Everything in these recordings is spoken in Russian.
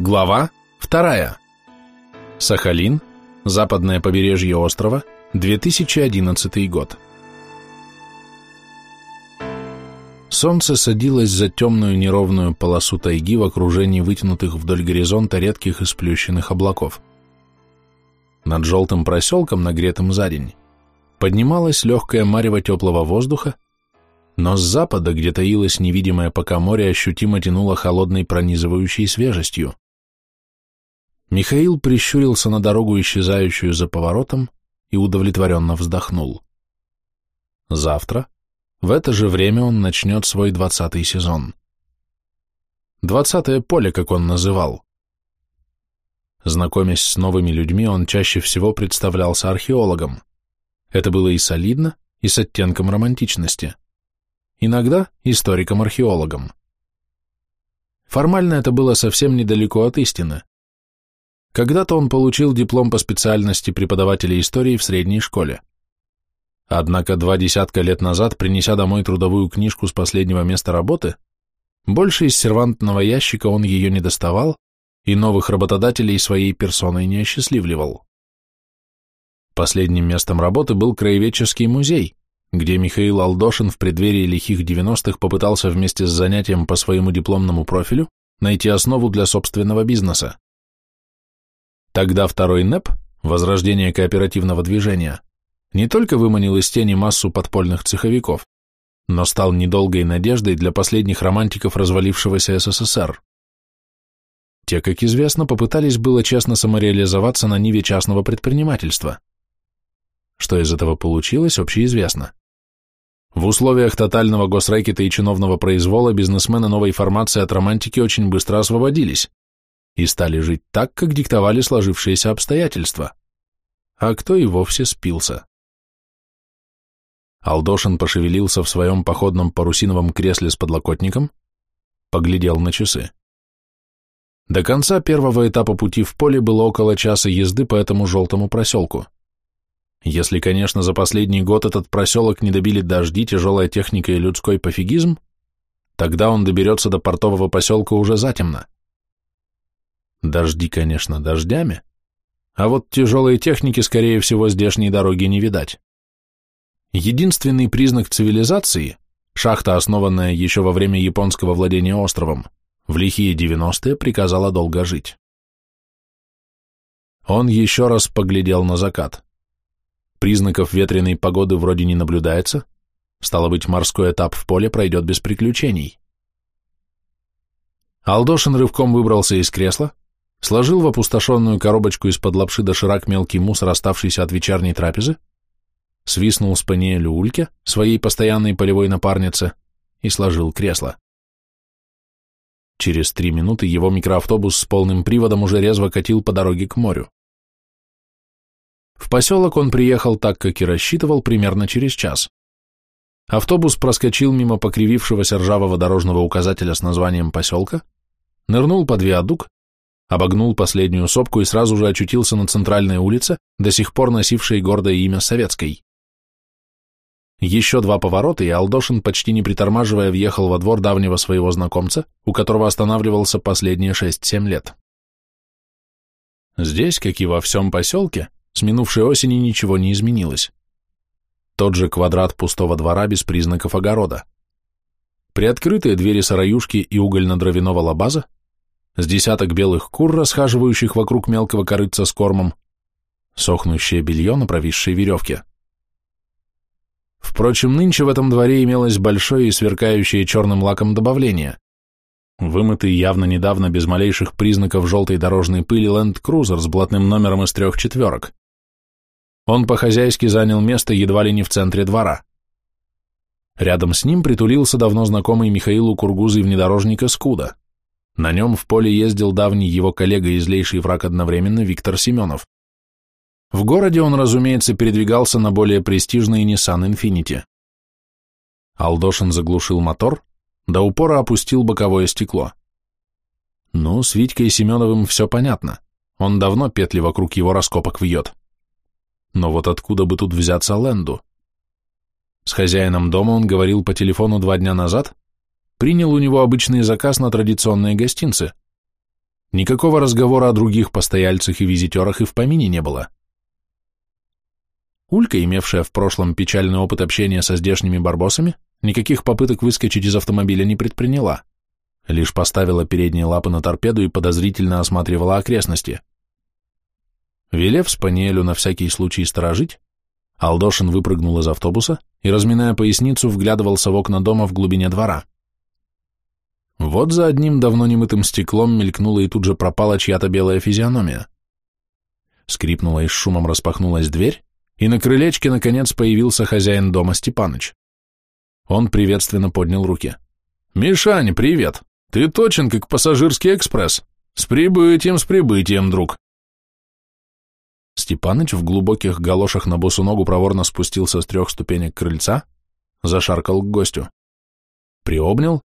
Глава вторая. Сахалин, западное побережье острова, 2011 год. Солнце садилось за темную неровную полосу тайги в окружении вытянутых вдоль горизонта редких и сплющенных облаков. Над желтым проселком, нагретым за день, поднималась легкая марево теплого воздуха, но с запада, где таилось невидимое пока море, ощутимо тянуло холодной пронизывающей свежестью. Михаил прищурился на дорогу, исчезающую за поворотом, и удовлетворенно вздохнул. Завтра, в это же время, он начнет свой двадцатый сезон. Двадцатое поле, как он называл. Знакомясь с новыми людьми, он чаще всего представлялся археологом. Это было и солидно, и с оттенком романтичности иногда историком-археологом. Формально это было совсем недалеко от истины. Когда-то он получил диплом по специальности преподавателя истории в средней школе. Однако два десятка лет назад, принеся домой трудовую книжку с последнего места работы, больше из сервантного ящика он ее не доставал и новых работодателей своей персоной не осчастливливал. Последним местом работы был краеведческий музей, где Михаил Алдошин в преддверии лихих 90-х попытался вместе с занятием по своему дипломному профилю найти основу для собственного бизнеса. Тогда второй НЭП, возрождение кооперативного движения, не только выманил из тени массу подпольных цеховиков, но стал недолгой надеждой для последних романтиков развалившегося СССР. Те, как известно, попытались было честно самореализоваться на ниве частного предпринимательства. Что из этого получилось, общеизвестно. В условиях тотального госрэкета и чиновного произвола бизнесмены новой формации от романтики очень быстро освободились и стали жить так, как диктовали сложившиеся обстоятельства. А кто и вовсе спился. Алдошин пошевелился в своем походном парусиновом кресле с подлокотником, поглядел на часы. До конца первого этапа пути в поле было около часа езды по этому желтому проселку. Если, конечно, за последний год этот проселок не добили дожди, тяжелая техника и людской пофигизм, тогда он доберется до портового поселка уже затемно. Дожди, конечно, дождями, а вот тяжелой техники, скорее всего, здешней дороги не видать. Единственный признак цивилизации – шахта, основанная еще во время японского владения островом, в лихие 90-е приказала долго жить. Он еще раз поглядел на закат. Признаков ветреной погоды вроде не наблюдается, стало быть, морской этап в поле пройдет без приключений. Алдошин рывком выбрался из кресла, сложил в опустошенную коробочку из-под лапши доширак мелкий мусор, оставшийся от вечерней трапезы, свистнул с Паниэлю Ульке, своей постоянной полевой напарнице, и сложил кресло. Через три минуты его микроавтобус с полным приводом уже резво катил по дороге к морю. В поселок он приехал так, как и рассчитывал, примерно через час. Автобус проскочил мимо покривившегося ржавого дорожного указателя с названием поселка, нырнул под виадук, обогнул последнюю сопку и сразу же очутился на центральной улице, до сих пор носившей гордое имя Советской. Еще два поворота, и Алдошин, почти не притормаживая, въехал во двор давнего своего знакомца, у которого останавливался последние шесть-семь лет. Здесь, как и во всем поселке, с минувшей осени ничего не изменилось. Тот же квадрат пустого двора без признаков огорода. Приоткрытые двери сараюшки и угольно-дровяного лабаза, с десяток белых кур, расхаживающих вокруг мелкого корыца с кормом, сохнущее белье на провисшей веревке. Впрочем, нынче в этом дворе имелось большое и сверкающее черным лаком добавление. Вымытый явно недавно без малейших признаков желтой дорожной пыли ленд-крузер с блатным номером из трех четверок. Он по-хозяйски занял место едва ли не в центре двора. Рядом с ним притулился давно знакомый Михаилу Кургузый внедорожник Эскуда. На нем в поле ездил давний его коллега и злейший враг одновременно Виктор Семенов. В городе он, разумеется, передвигался на более престижный Nissan Infiniti. Алдошин заглушил мотор, до упора опустил боковое стекло. Ну, с Витькой Семеновым все понятно. Он давно петли вокруг его раскопок вьет. Но вот откуда бы тут взяться Лэнду? С хозяином дома он говорил по телефону два дня назад, принял у него обычный заказ на традиционные гостинцы. Никакого разговора о других постояльцах и визитерах и в помине не было. Улька, имевшая в прошлом печальный опыт общения со здешними барбосами, никаких попыток выскочить из автомобиля не предприняла, лишь поставила передние лапы на торпеду и подозрительно осматривала окрестности. Велев Спаниелю на всякий случай сторожить, Алдошин выпрыгнул из автобуса и, разминая поясницу, вглядывался в окна дома в глубине двора. Вот за одним давно немытым стеклом мелькнула и тут же пропала чья-то белая физиономия. Скрипнула и с шумом распахнулась дверь, и на крылечке, наконец, появился хозяин дома Степаныч. Он приветственно поднял руки. «Мишань, привет! Ты точен, как пассажирский экспресс! С прибытием, с прибытием, друг!» Степаныч в глубоких галошах на босу ногу проворно спустился с трех ступенек крыльца, зашаркал к гостю. Приобнял,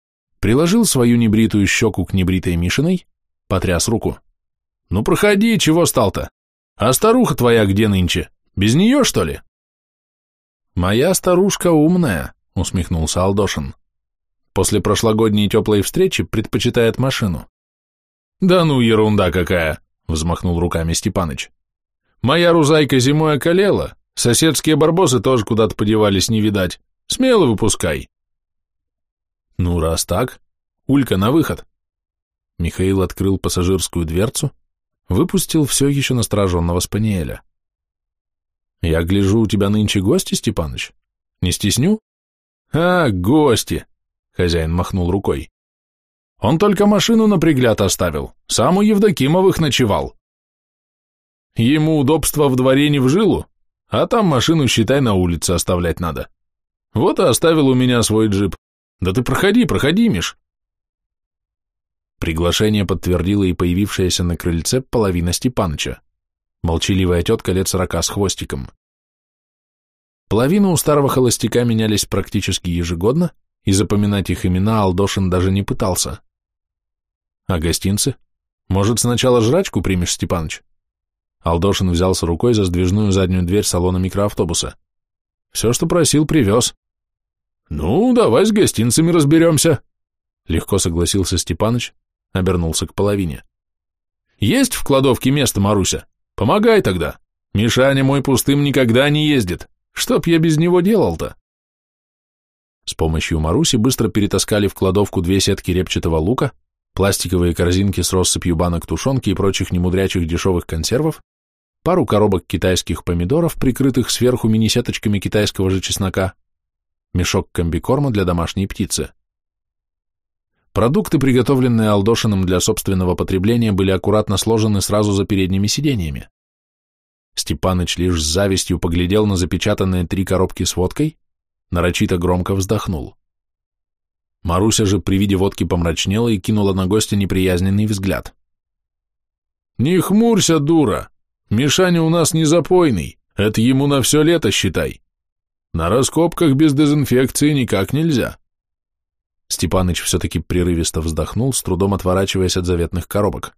приложил свою небритую щеку к небритой Мишиной, потряс руку. «Ну проходи, чего стал-то? А старуха твоя где нынче?» Без нее, что ли? Моя старушка умная, усмехнулся Алдошин. После прошлогодней теплой встречи предпочитает машину. Да ну, ерунда какая, взмахнул руками Степаныч. Моя рузайка зимой околела, соседские барбосы тоже куда-то подевались, не видать. Смело выпускай. Ну, раз так, Улька на выход. Михаил открыл пассажирскую дверцу, выпустил все еще настороженного спаниеля. Я гляжу, у тебя нынче гости, Степаныч? Не стесню? А, гости, хозяин махнул рукой. Он только машину на пригляд оставил, сам у Евдокимовых ночевал. Ему удобство в дворе не в жилу, а там машину, считай, на улице оставлять надо. Вот и оставил у меня свой джип. Да ты проходи, проходи, Миш. Приглашение подтвердила и появившаяся на крыльце половина Степаныча молчаливая тетка лет сорока с хвостиком. Половина у старого холостяка менялись практически ежегодно, и запоминать их имена Алдошин даже не пытался. А гостинцы? Может, сначала жрачку примешь, Степаныч? Алдошин взялся рукой за сдвижную заднюю дверь салона микроавтобуса. Все, что просил, привез. Ну, давай с гостинцами разберемся. Легко согласился Степаныч, обернулся к половине. Есть в кладовке место, Маруся? Помогай тогда. Мишаня мой пустым никогда не ездит. Чтоб я без него делал-то? С помощью Маруси быстро перетаскали в кладовку две сетки репчатого лука, пластиковые корзинки с россыпью банок тушенки и прочих немудрячих дешевых консервов, пару коробок китайских помидоров, прикрытых сверху мини-сеточками китайского же чеснока, мешок комбикорма для домашней птицы. Продукты, приготовленные Алдошиным для собственного потребления, были аккуратно сложены сразу за передними сиденьями. Степаныч лишь с завистью поглядел на запечатанные три коробки с водкой, нарочито громко вздохнул. Маруся же при виде водки помрачнела и кинула на гостя неприязненный взгляд. «Не хмурься, дура! Мишаня у нас не запойный, это ему на все лето, считай. На раскопках без дезинфекции никак нельзя». Степаныч все-таки прерывисто вздохнул, с трудом отворачиваясь от заветных коробок.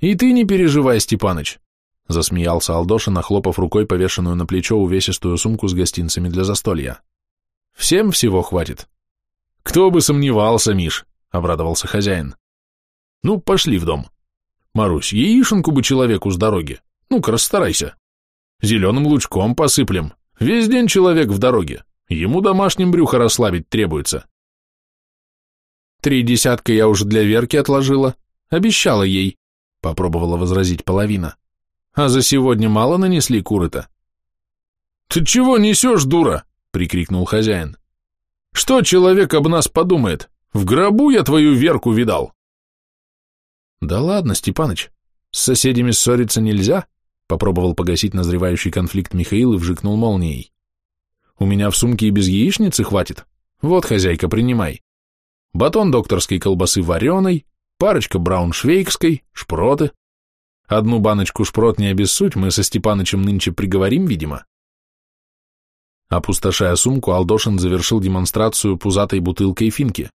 «И ты не переживай, Степаныч», — засмеялся Алдоша, нахлопав рукой повешенную на плечо увесистую сумку с гостинцами для застолья. «Всем всего хватит». «Кто бы сомневался, Миш», — обрадовался хозяин. «Ну, пошли в дом. Марусь, яишенку бы человеку с дороги. Ну-ка, расстарайся. Зеленым лучком посыплем. Весь день человек в дороге. Ему домашним брюхо расслабить требуется. Три десятка я уже для Верки отложила. Обещала ей, — попробовала возразить половина. А за сегодня мало нанесли куры-то. Ты чего несешь, дура? — прикрикнул хозяин. Что человек об нас подумает? В гробу я твою Верку видал. Да ладно, Степаныч, с соседями ссориться нельзя, — попробовал погасить назревающий конфликт Михаил и вжикнул молнией. У меня в сумке и без яичницы хватит. Вот, хозяйка, принимай. Батон докторской колбасы вареной, парочка брауншвейгской, шпроты. Одну баночку шпрот не обессудь, мы со Степанычем нынче приговорим, видимо. Опустошая сумку, Алдошин завершил демонстрацию пузатой бутылкой финки.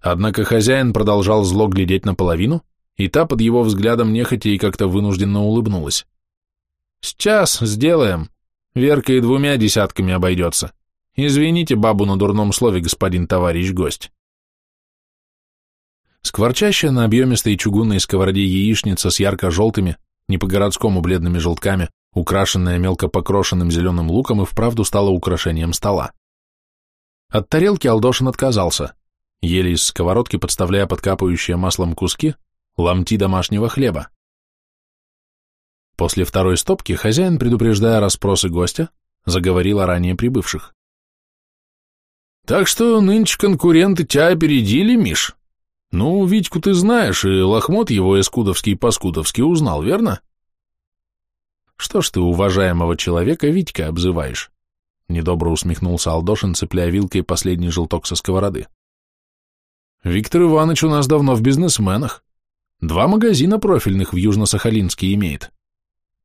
Однако хозяин продолжал зло глядеть наполовину, и та под его взглядом нехотя и как-то вынужденно улыбнулась. «Сейчас сделаем», Верка и двумя десятками обойдется. Извините бабу на дурном слове, господин товарищ гость. Скворчащая на объемистой чугунной сковороде яичница с ярко-желтыми, не по-городскому бледными желтками, украшенная мелко покрошенным зеленым луком и вправду стала украшением стола. От тарелки Алдошин отказался, еле из сковородки подставляя под капающие маслом куски ломти домашнего хлеба. После второй стопки хозяин, предупреждая расспросы гостя, заговорил о ранее прибывших. «Так что нынче конкуренты тебя опередили, Миш? Ну, Витьку ты знаешь, и лохмот его эскудовский-паскудовский узнал, верно?» «Что ж ты уважаемого человека Витька обзываешь?» Недобро усмехнулся Алдошин, цепляя вилкой последний желток со сковороды. «Виктор Иванович у нас давно в бизнесменах. Два магазина профильных в Южно-Сахалинске имеет.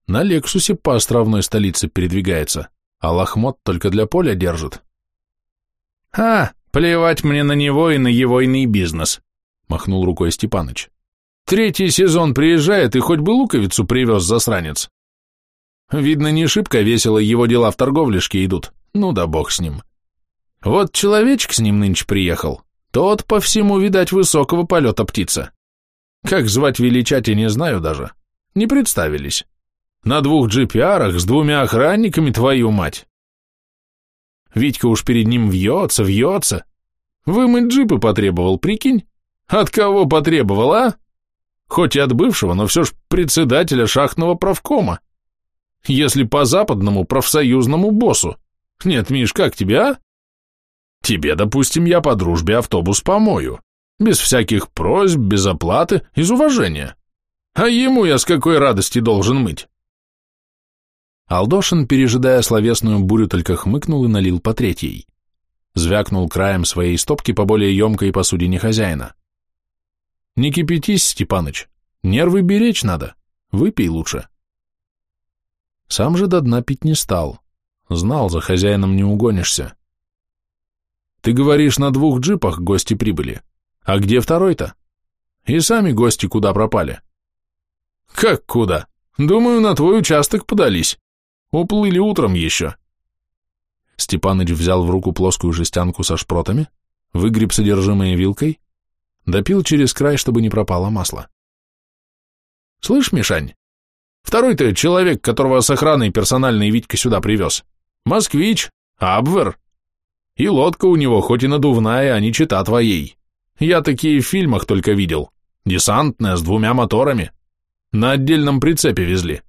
На Лексусе по островной столице передвигается, а лохмот только для поля держит». «А, плевать мне на него и на его иный бизнес», — махнул рукой Степаныч. «Третий сезон приезжает, и хоть бы луковицу привез засранец. Видно, не шибко весело его дела в торговлешке идут. Ну да бог с ним. Вот человечек с ним нынче приехал. Тот по всему, видать, высокого полета птица. Как звать величать, я не знаю даже. Не представились. На двух джипиарах с двумя охранниками, твою мать. Витька уж перед ним вьется, вьется. Вымыть джипы потребовал, прикинь? От кого потребовал, а? Хоть и от бывшего, но все ж председателя шахтного правкома если по западному профсоюзному боссу. Нет, Миш, как тебе, а? Тебе, допустим, я по дружбе автобус помою. Без всяких просьб, без оплаты, из уважения. А ему я с какой радости должен мыть? Алдошин, пережидая словесную бурю, только хмыкнул и налил по третьей. Звякнул краем своей стопки по более емкой посудине хозяина. Не кипятись, Степаныч, нервы беречь надо, выпей лучше. Сам же до дна пить не стал. Знал, за хозяином не угонишься. Ты говоришь, на двух джипах гости прибыли. А где второй-то? И сами гости куда пропали? Как куда? Думаю, на твой участок подались. Уплыли утром еще. Степаныч взял в руку плоскую жестянку со шпротами, выгреб содержимое вилкой, допил через край, чтобы не пропало масло. «Слышь, Мишань, Второй-то человек, которого с охраной персональный Витька сюда привез. Москвич, Абвер. И лодка у него хоть и надувная, а не чита твоей. Я такие в фильмах только видел. Десантная, с двумя моторами. На отдельном прицепе везли.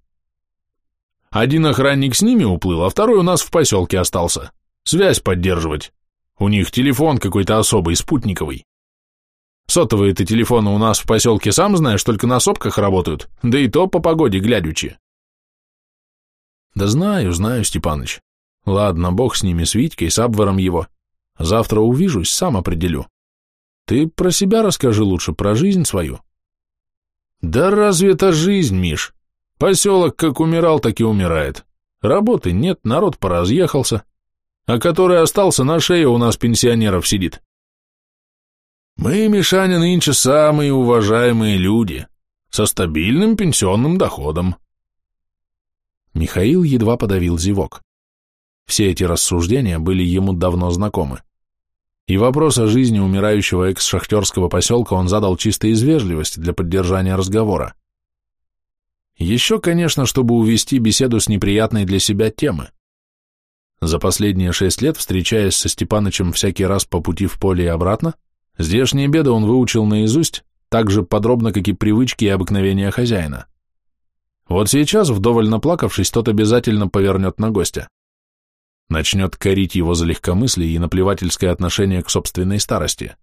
Один охранник с ними уплыл, а второй у нас в поселке остался. Связь поддерживать. У них телефон какой-то особый, спутниковый. Сотовые-то телефоны у нас в поселке, сам знаешь, только на сопках работают, да и то по погоде глядючи. Да знаю, знаю, Степаныч. Ладно, бог с ними, с Витькой, с Абваром его. Завтра увижусь, сам определю. Ты про себя расскажи лучше, про жизнь свою. Да разве это жизнь, Миш? Поселок как умирал, так и умирает. Работы нет, народ поразъехался. А который остался на шее у нас пенсионеров сидит. Мы, Мишаня, нынче самые уважаемые люди, со стабильным пенсионным доходом. Михаил едва подавил зевок. Все эти рассуждения были ему давно знакомы. И вопрос о жизни умирающего экс-шахтерского поселка он задал чисто из вежливости для поддержания разговора. Еще, конечно, чтобы увести беседу с неприятной для себя темы. За последние шесть лет, встречаясь со Степанычем всякий раз по пути в поле и обратно, Здешние беды он выучил наизусть, так же подробно, как и привычки и обыкновения хозяина. Вот сейчас, вдоволь наплакавшись, тот обязательно повернет на гостя. Начнет корить его за легкомыслие и наплевательское отношение к собственной старости.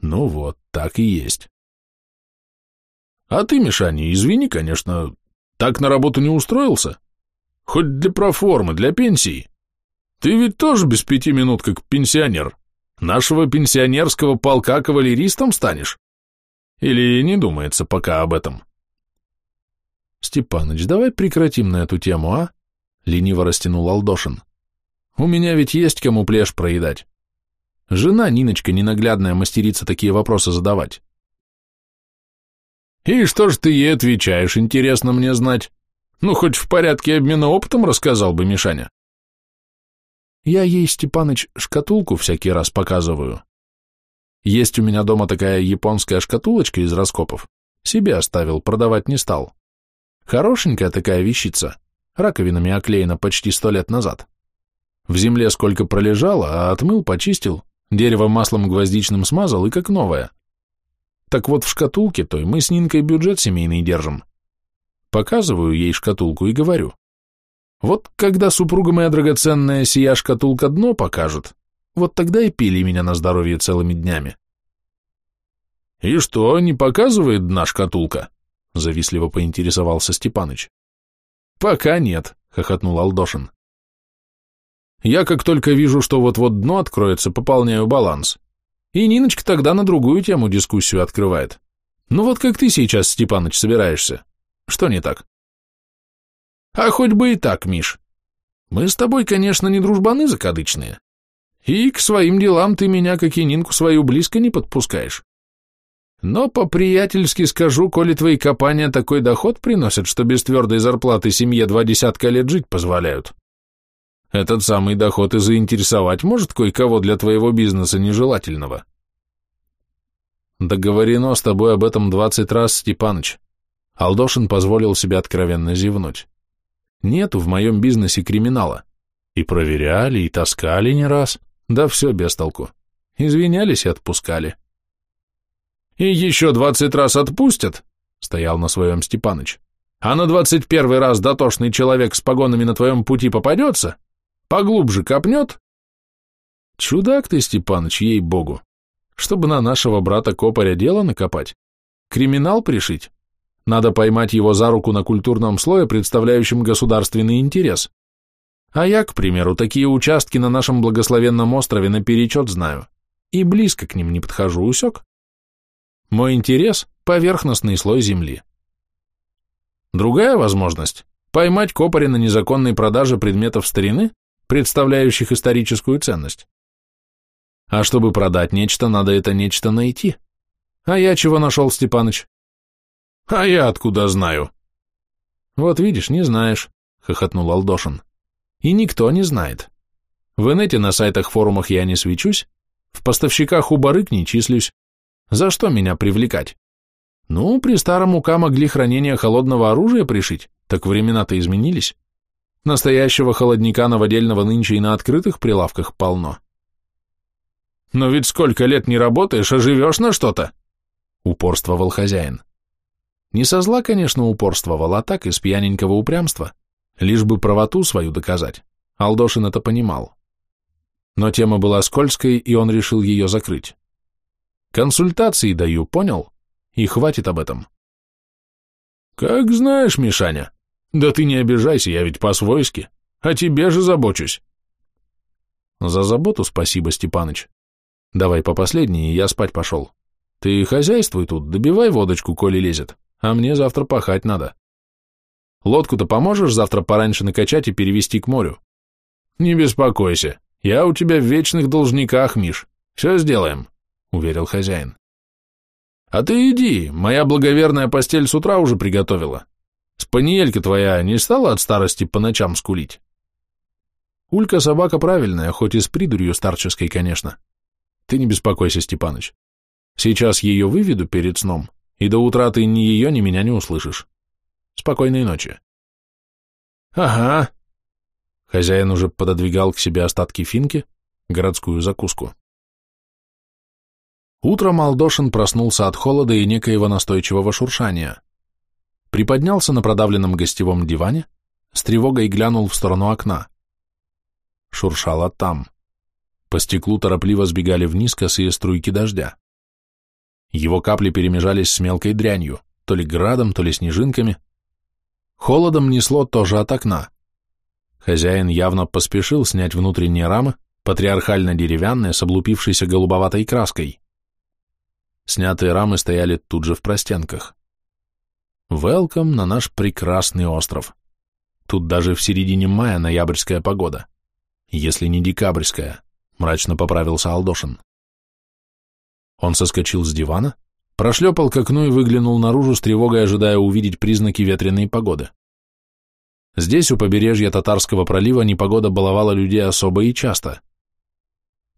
Ну вот, так и есть. А ты, Мишаня, извини, конечно, так на работу не устроился? Хоть для проформы, для пенсии. Ты ведь тоже без пяти минут как пенсионер. Нашего пенсионерского полка кавалеристом станешь? Или не думается пока об этом? Степаныч, давай прекратим на эту тему, а? Лениво растянул Алдошин. У меня ведь есть кому плешь проедать. Жена Ниночка ненаглядная мастерица такие вопросы задавать. И что ж ты ей отвечаешь, интересно мне знать? Ну, хоть в порядке обмена опытом рассказал бы Мишаня. Я ей, Степаныч, шкатулку всякий раз показываю. Есть у меня дома такая японская шкатулочка из раскопов. Себе оставил, продавать не стал. Хорошенькая такая вещица, раковинами оклеена почти сто лет назад. В земле сколько пролежало, а отмыл, почистил, дерево маслом гвоздичным смазал и как новое. Так вот в шкатулке той мы с Нинкой бюджет семейный держим. Показываю ей шкатулку и говорю. Вот когда супруга моя драгоценная сия шкатулка дно покажет, вот тогда и пили меня на здоровье целыми днями. «И что, не показывает дна шкатулка?» — завистливо поинтересовался Степаныч. «Пока нет», — хохотнул Алдошин. «Я как только вижу, что вот-вот дно откроется, пополняю баланс. И Ниночка тогда на другую тему дискуссию открывает. Ну вот как ты сейчас, Степаныч, собираешься? Что не так?» «А хоть бы и так, Миш. Мы с тобой, конечно, не дружбаны закадычные. И к своим делам ты меня, как и Нинку свою, близко не подпускаешь. Но по-приятельски скажу, коли твои копания такой доход приносят, что без твердой зарплаты семье два десятка лет жить позволяют. Этот самый доход и заинтересовать может кое-кого для твоего бизнеса нежелательного. Договорено с тобой об этом двадцать раз, Степаныч. Алдошин позволил себе откровенно зевнуть. Нету в моем бизнесе криминала. И проверяли, и таскали не раз. Да все без толку. Извинялись и отпускали. «И еще двадцать раз отпустят?» — стоял на своем Степаныч. «А на двадцать первый раз дотошный человек с погонами на твоем пути попадется? Поглубже копнет?» «Чудак ты, Степаныч, ей-богу! Чтобы на нашего брата Копаря дело накопать? Криминал пришить? Надо поймать его за руку на культурном слое, представляющем государственный интерес. А я, к примеру, такие участки на нашем благословенном острове наперечет знаю. И близко к ним не подхожу, усек?» Мой интерес – поверхностный слой земли. Другая возможность – поймать копаря на незаконной продаже предметов старины, представляющих историческую ценность. А чтобы продать нечто, надо это нечто найти. А я чего нашел, Степаныч? А я откуда знаю? Вот видишь, не знаешь, хохотнул Алдошин. И никто не знает. В инете на сайтах-форумах я не свечусь, в поставщиках у барык не числюсь, за что меня привлекать? Ну, при старом УК могли хранение холодного оружия пришить, так времена-то изменились. Настоящего холодника новодельного нынче и на открытых прилавках полно. Но ведь сколько лет не работаешь, а живешь на что-то? Упорствовал хозяин. Не со зла, конечно, упорствовал, а так из пьяненького упрямства, лишь бы правоту свою доказать. Алдошин это понимал. Но тема была скользкой, и он решил ее закрыть. Консультации даю, понял? И хватит об этом. Как знаешь, Мишаня. Да ты не обижайся, я ведь по-свойски. О тебе же забочусь. За заботу спасибо, Степаныч. Давай по последней, я спать пошел. Ты хозяйствуй тут, добивай водочку, коли лезет, а мне завтра пахать надо. Лодку-то поможешь завтра пораньше накачать и перевести к морю? Не беспокойся, я у тебя в вечных должниках, Миш. Все сделаем. — уверил хозяин. «А ты иди, моя благоверная постель с утра уже приготовила. Спаниелька твоя не стала от старости по ночам скулить?» «Улька собака правильная, хоть и с придурью старческой, конечно. Ты не беспокойся, Степаныч. Сейчас ее выведу перед сном, и до утра ты ни ее, ни меня не услышишь. Спокойной ночи». «Ага». Хозяин уже пододвигал к себе остатки финки, городскую закуску. Утром Алдошин проснулся от холода и некоего настойчивого шуршания. Приподнялся на продавленном гостевом диване, с тревогой глянул в сторону окна. Шуршало там. По стеклу торопливо сбегали вниз косые струйки дождя. Его капли перемежались с мелкой дрянью, то ли градом, то ли снежинками. Холодом несло тоже от окна. Хозяин явно поспешил снять внутренние рамы, патриархально-деревянные, с облупившейся голубоватой краской. Снятые рамы стояли тут же в простенках. Велком на наш прекрасный остров. Тут даже в середине мая ноябрьская погода. Если не декабрьская, мрачно поправился Алдошин. Он соскочил с дивана, прошлепал к окну и выглянул наружу с тревогой, ожидая увидеть признаки ветреной погоды. Здесь, у побережья Татарского пролива, непогода баловала людей особо и часто.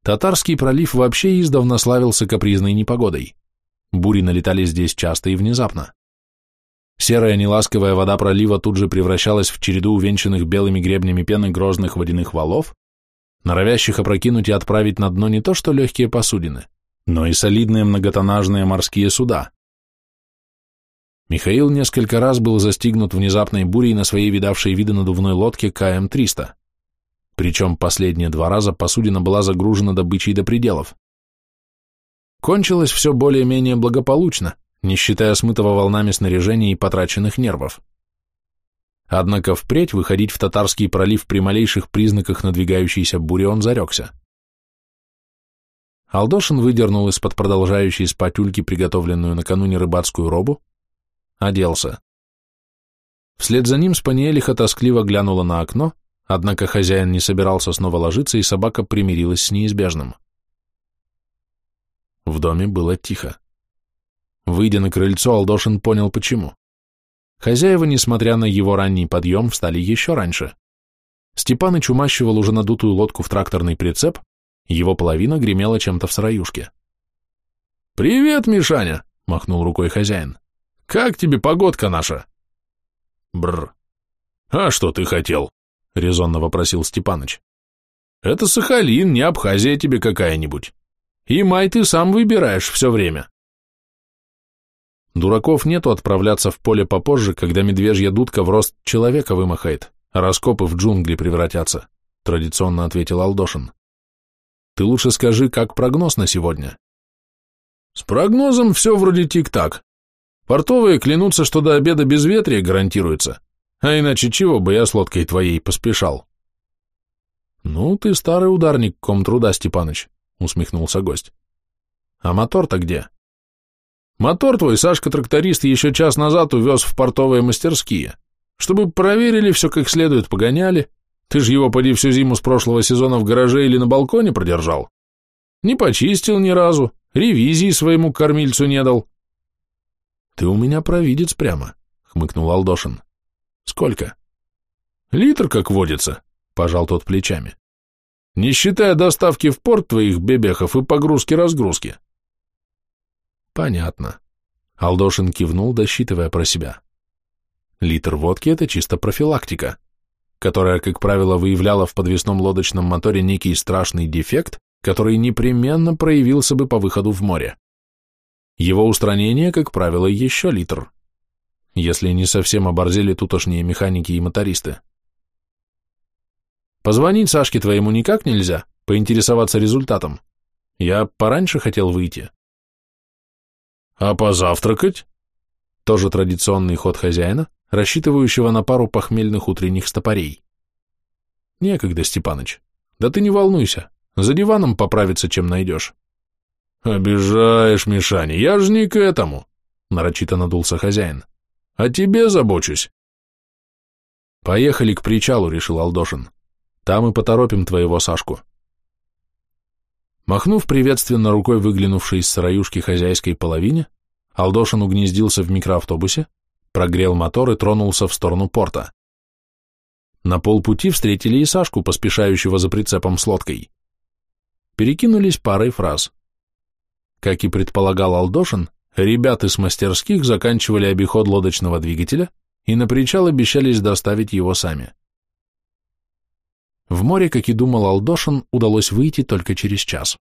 Татарский пролив вообще издавна славился капризной непогодой. Бури налетали здесь часто и внезапно. Серая неласковая вода пролива тут же превращалась в череду увенчанных белыми гребнями пены грозных водяных валов, норовящих опрокинуть и отправить на дно не то что легкие посудины, но и солидные многотоннажные морские суда. Михаил несколько раз был застигнут внезапной бурей на своей видавшей виды надувной лодке КМ-300. Причем последние два раза посудина была загружена добычей до пределов. Кончилось все более-менее благополучно, не считая смытого волнами снаряжения и потраченных нервов. Однако впредь выходить в Татарский пролив при малейших признаках надвигающейся бури он зарекся. Алдошин выдернул из-под продолжающей спать ульки приготовленную накануне рыбацкую робу, оделся. Вслед за ним Спаниелиха тоскливо глянула на окно, однако хозяин не собирался снова ложиться, и собака примирилась с неизбежным. В доме было тихо. Выйдя на крыльцо, Алдошин понял, почему. Хозяева, несмотря на его ранний подъем, встали еще раньше. Степаныч умащивал уже надутую лодку в тракторный прицеп, его половина гремела чем-то в сыроюшке. «Привет, Мишаня!» — махнул рукой хозяин. «Как тебе погодка наша?» Бр. «А что ты хотел?» — резонно вопросил Степаныч. «Это Сахалин, не Абхазия тебе какая-нибудь. И май ты сам выбираешь все время. Дураков нету отправляться в поле попозже, когда медвежья дудка в рост человека вымахает, а раскопы в джунгли превратятся, традиционно ответил Алдошин. Ты лучше скажи, как прогноз на сегодня? С прогнозом все вроде тик-так. Портовые клянутся, что до обеда безветрие гарантируется, а иначе чего бы я с лодкой твоей поспешал? Ну, ты старый ударник комтруда, Степаныч, усмехнулся гость. А мотор-то где? Мотор твой Сашка-тракторист еще час назад увез в портовые мастерские, чтобы проверили все как следует, погоняли. Ты ж его, поди, всю зиму с прошлого сезона в гараже или на балконе продержал. Не почистил ни разу, ревизии своему кормильцу не дал. Ты у меня провидец прямо, хмыкнул Алдошин. Сколько? Литр, как водится, пожал тот плечами. Не считая доставки в порт твоих бебехов и погрузки-разгрузки. Понятно. Алдошин кивнул, досчитывая про себя. Литр водки – это чисто профилактика, которая, как правило, выявляла в подвесном лодочном моторе некий страшный дефект, который непременно проявился бы по выходу в море. Его устранение, как правило, еще литр, если не совсем оборзели тутошние механики и мотористы. Позвонить Сашке твоему никак нельзя, поинтересоваться результатом. Я пораньше хотел выйти. А позавтракать? Тоже традиционный ход хозяина, рассчитывающего на пару похмельных утренних стопорей. Некогда, Степаныч. Да ты не волнуйся, за диваном поправиться, чем найдешь. Обижаешь, Мишаня, я же не к этому, нарочито надулся хозяин. О тебе забочусь. Поехали к причалу, решил Алдошин. Там и поторопим твоего Сашку. Махнув приветственно рукой выглянувшей из сыроюшки хозяйской половине, Алдошин угнездился в микроавтобусе, прогрел мотор и тронулся в сторону порта. На полпути встретили и Сашку, поспешающего за прицепом с лодкой. Перекинулись парой фраз. Как и предполагал Алдошин, ребята с мастерских заканчивали обиход лодочного двигателя и на причал обещались доставить его сами. В море, как и думал Алдошин, удалось выйти только через час.